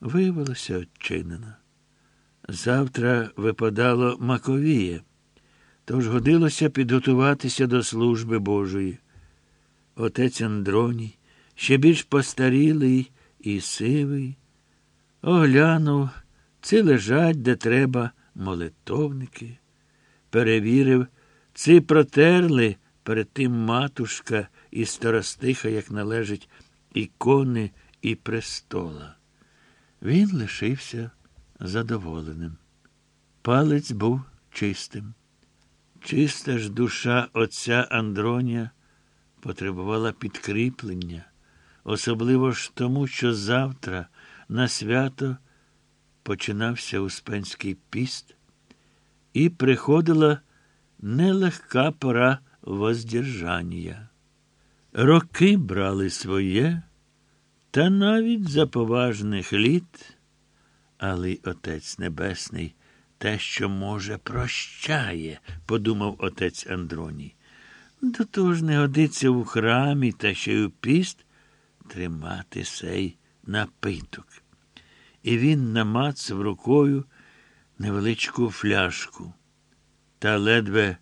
виявилося odчинено. Завтра випадало Маковіє, тож годилося підготуватися до служби Божої. Отець Андроній, ще більш постарілий і сивий, оглянув, ці лежать, де треба, молитовники, перевірив, ці протерли перед тим матушка і старостиха, як належить, ікони і престола. Він лишився задоволеним. Палець був чистим. Чиста ж душа отця Андронія потребувала підкріплення, особливо ж тому, що завтра на свято починався Успенський піст, і приходила нелегка пора воздержання. Роки брали своє, та навіть за поважних літ, але й Отець Небесний те, що може, прощає, подумав отець Андроній. До того ж не годиться у храмі та ще й у піст тримати сей напиток. І він намацав рукою невеличку фляжку та ледве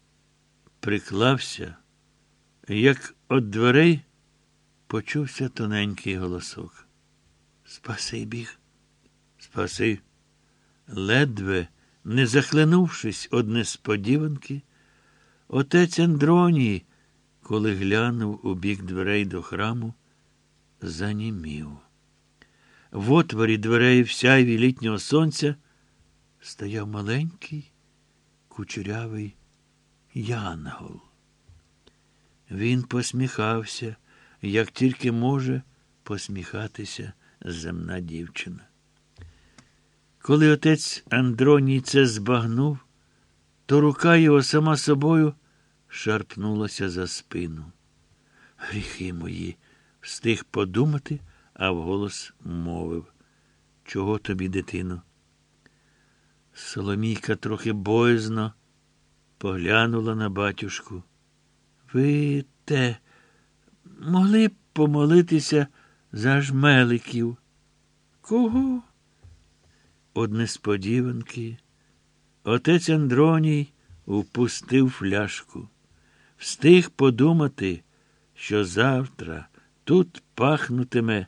приклався, як от дверей почувся тоненький голосок. Спаси біг, спаси. Ледве, не захлинувшись од несподіванки, отець Андроній, коли глянув у бік дверей до храму, занімів. В отворі дверей в сяйві літнього сонця стояв маленький, кучерявий янгол. Він посміхався, як тільки може посміхатися земна дівчина. Коли отець Андроній це збагнув, то рука його сама собою шарпнулася за спину. Гріхи мої, встиг подумати, а вголос мовив. Чого тобі, дитино? Соломійка трохи боязно поглянула на батюшку. Ви те могли б помолитися за жмеликів. Кого? Од несподіванки. Отець Андроній упустив фляжку. Встиг подумати, що завтра тут пахнутиме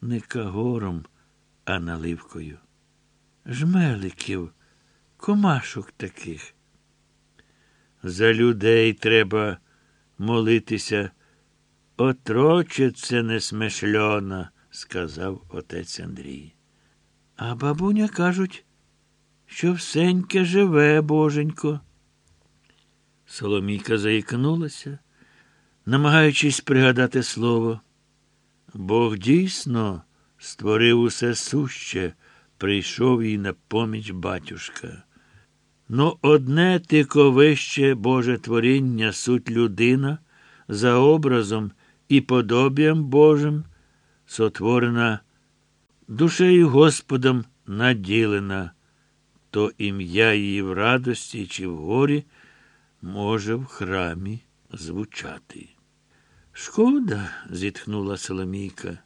не кагором, а наливкою. Жмеликів, комашок таких. За людей треба молитися. Отроче це несмешльона, сказав отець Андрій. А бабуня кажуть, що всеньке живе, боженько. Соломійка заїкнулася, намагаючись пригадати слово. Бог дійсно створив усе суще, прийшов їй на поміч батюшка. Но одне тико вище Боже творіння суть людина за образом і подобієм Божим, сотворена душею Господом наділена, то ім'я її в радості чи в горі може в храмі звучати. Шкода, зітхнула Соломійка.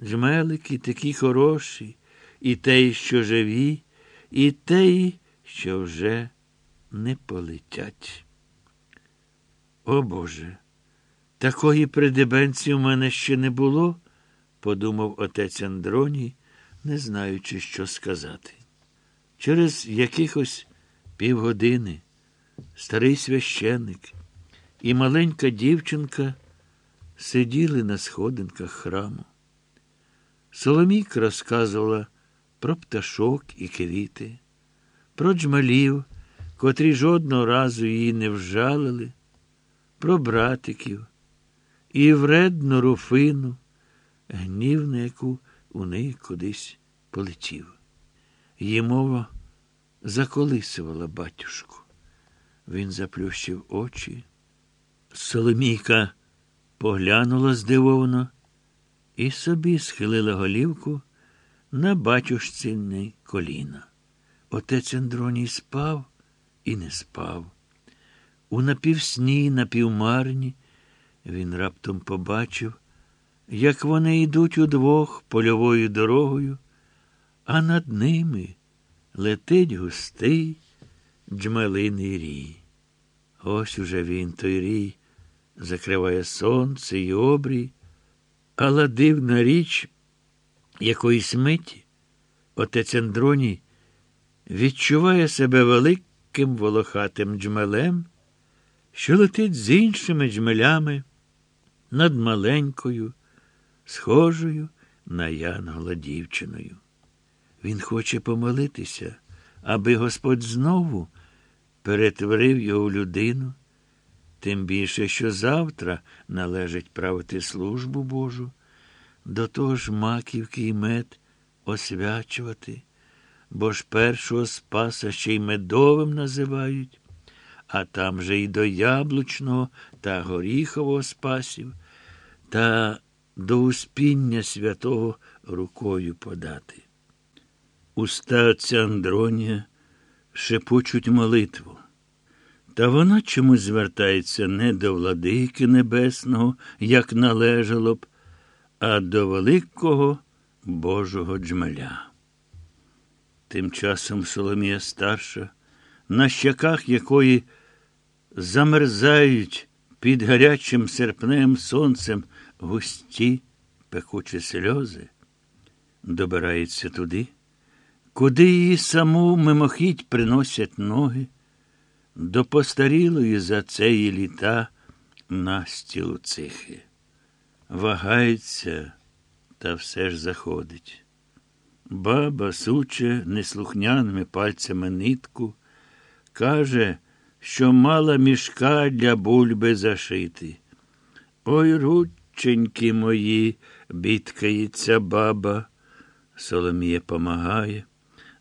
Джмелики такі хороші, і те, що живі, і те, що вже не полетять. О Боже, такої придебенці у мене ще не було, подумав отець Андроній, не знаючи, що сказати. Через якихось півгодини старий священник і маленька дівчинка сиділи на сходинках храму. Соломійка розказувала про пташок і квіти, про джмалів, котрі жодного разу її не вжалили, про братиків і вредну руфину, гнів на яку у неї кудись полетів. Її мова заколисувала батюшку. Він заплющив очі. Соломійка поглянула здивовано і собі схилила голівку на батюшцине коліна. Отець Андроній спав і не спав. У напівсні, напівмарні він раптом побачив, як вони йдуть удвох польовою дорогою, а над ними летить густий джмелиний рій. Ось уже він, той рій, закриває сонце й обрій, але дивна річ якоїсь миті отець Андроній відчуває себе великим волохатим джмелем, що летить з іншими джмелями над маленькою, схожою на Янгола дівчиною. Він хоче помолитися, аби Господь знову перетворив його в людину, тим більше, що завтра належить правити службу Божу, до того ж маківки і мед освячувати, бо ж першого спаса ще й медовим називають, а там же й до яблучного та горіхового спасів, та до успіння святого рукою подати. Уста отця Андронія шепочуть молитву. Та вона чомусь звертається не до владики небесного, як належало б, а до великого Божого джмеля. Тим часом Соломія старша, на щаках якої замерзають під гарячим серпневим сонцем густі пекучі сльози, добирається туди, куди її саму мимохідь приносять ноги, до постарілої за цеї літа настілу цихи. Вагається, та все ж заходить. Баба суче неслухняними пальцями нитку, каже, що мала мішка для бульби зашити. Ой, рученьки мої, бідкається баба. Соломія помагає.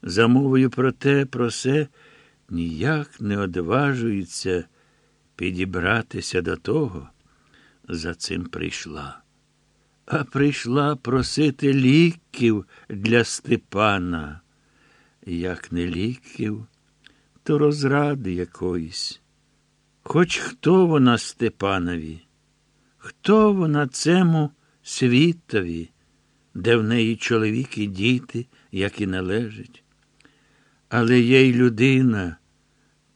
Замовою про те, про се, ніяк не одважується підібратися до того, за цим прийшла. А прийшла просити ліків для Степана. Як не ліків, то розради якоїсь. Хоч хто вона Степанові, хто вона цему світові, де в неї чоловік і діти, як і належить. Але є й людина,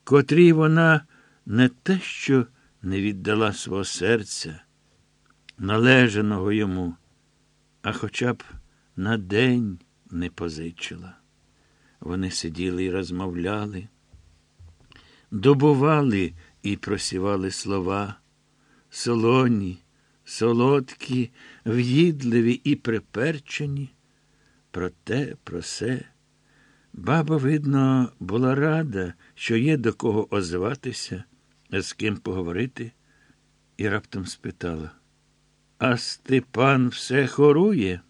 котрій вона не те, що не віддала свого серця, належаного йому, а хоча б на день не позичила. Вони сиділи і розмовляли, добували і просівали слова, солоні, солодкі, в'їдливі і приперчені, про те, про се. Баба, видно, була рада, що є до кого озватися, з ким поговорити, і раптом спитала. А Степан все хорує?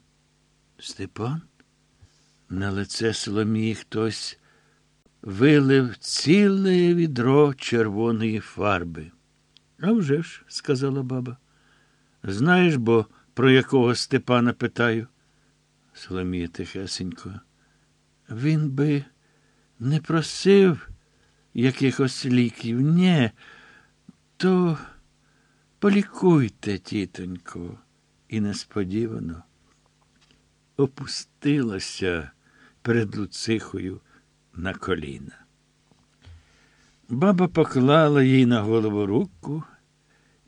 Степан? На лице Соломії хтось вилив ціле відро червоної фарби. «А вже ж», – сказала баба. Знаєш бо, про якого Степана питаю? Соломія тихесенько. Він би не просив якихось ліків. Нє, то полікуйте, тітонько, і несподівано опустилася перед Луцихою на коліна. Баба поклала їй на голову руку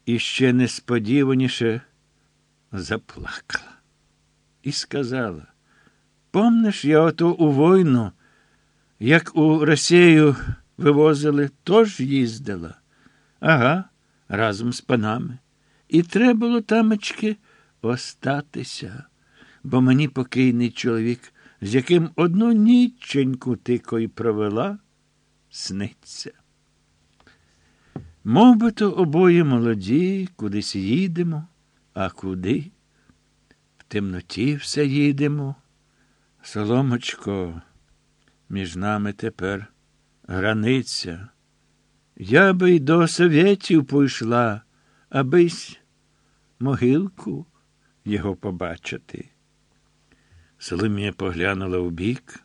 і ще несподіваніше заплакала і сказала Помниш, я ото у войну, як у Росію вивозили, тож їздила. Ага, разом з панами. І треба було тамечки остатися, бо мені покійний чоловік, з яким одну ніченьку тико й провела, сниться. Мов би то обоє молоді, кудись їдемо, а куди? В темноті все їдемо. Соломочко, між нами тепер границя. Я би й до совєтів пойшла, абись могилку його побачити. Соломія поглянула в бік,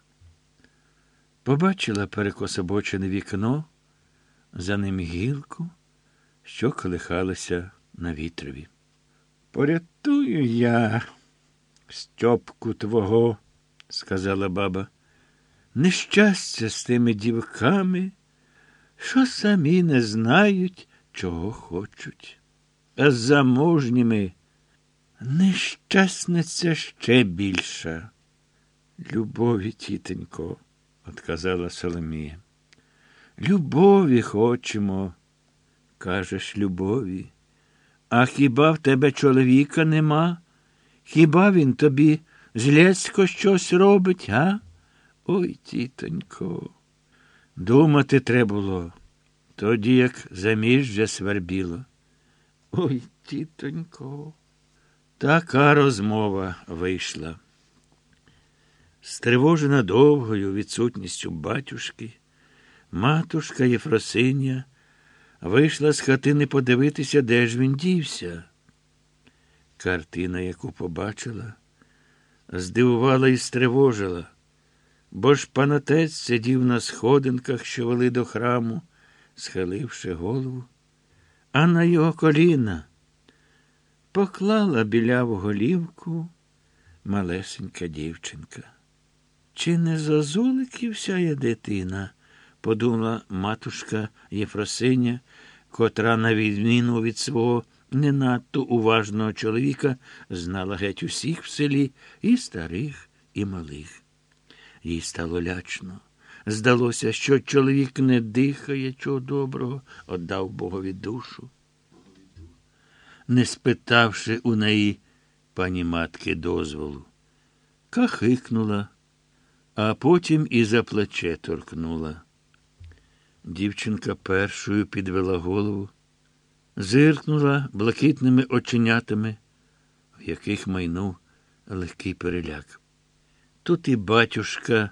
побачила перекособочене вікно, за ним гілку, що колихалася на вітрові. Порятую я, Стьопку твого сказала баба. Нещастя з тими дівками, що самі не знають, чого хочуть. А з заможніми нещасниця ще більша. Любові, тітенько, отказала Соломія. Любові хочемо, кажеш, любові. А хіба в тебе чоловіка нема? Хіба він тобі злецько щось робить, а? Ой, тітонько, думати треба було, тоді як заміжжя свербіло. Ой, тітонько, така розмова вийшла. Стривожена довгою відсутністю батюшки, матушка Єфросинія вийшла з хатини подивитися, де ж він дівся. Картина, яку побачила, здивувала і стривожила, бо ж панотець сидів на сходинках, що вели до храму, схиливши голову, а на його коліна поклала біляву голівку малесенька дівчинка. Чи не зозуликівся є дитина? Подумала матушка Єфросиня, котра, на відміну від свого не надто уважного чоловіка, знала геть усіх в селі і старих, і малих. Їй стало лячно. Здалося, що чоловік не дихає чого доброго, отдав Богові душу. Не спитавши у неї пані матки дозволу, кахикнула, а потім і за плече торкнула. Дівчинка першою підвела голову, зиркнула блакитними оченятами, в яких майнув легкий переляк. Тут і батюшка